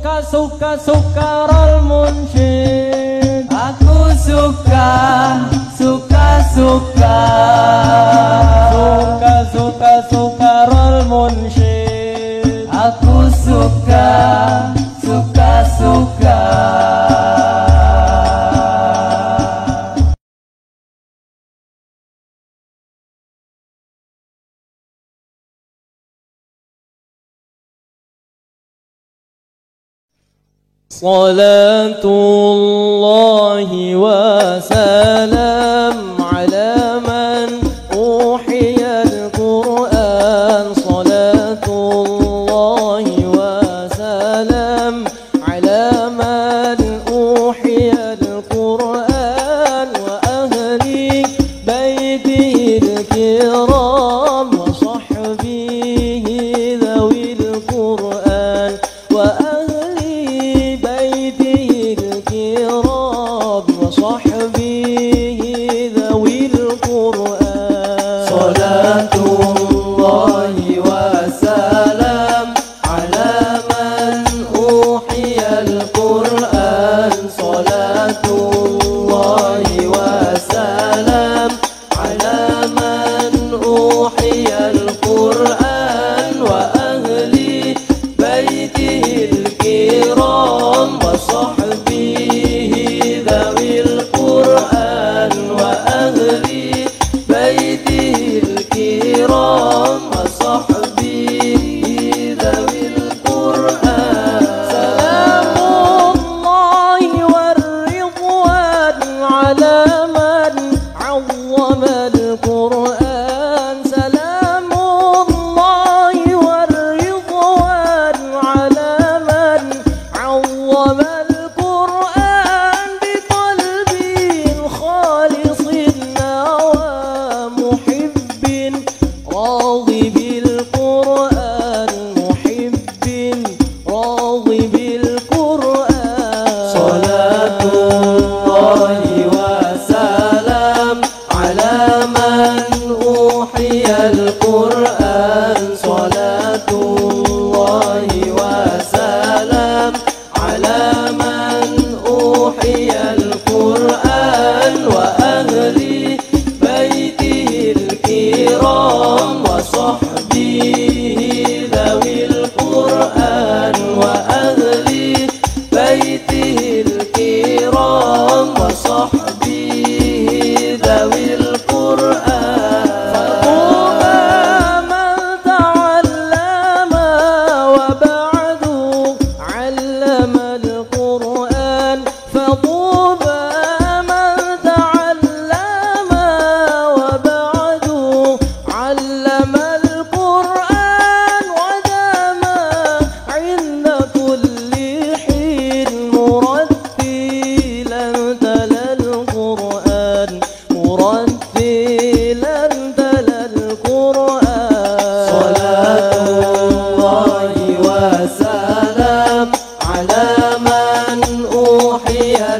suka suka suka rol munsyid aku suka suka suka. Suka suka suka rol munsyid aku suka صلاة الله وسلامه. Oh. amel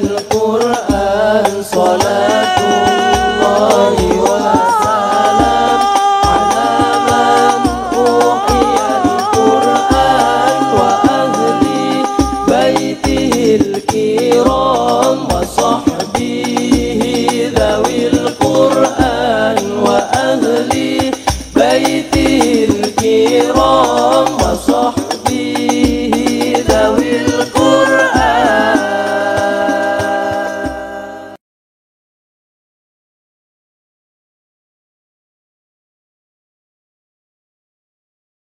القرآن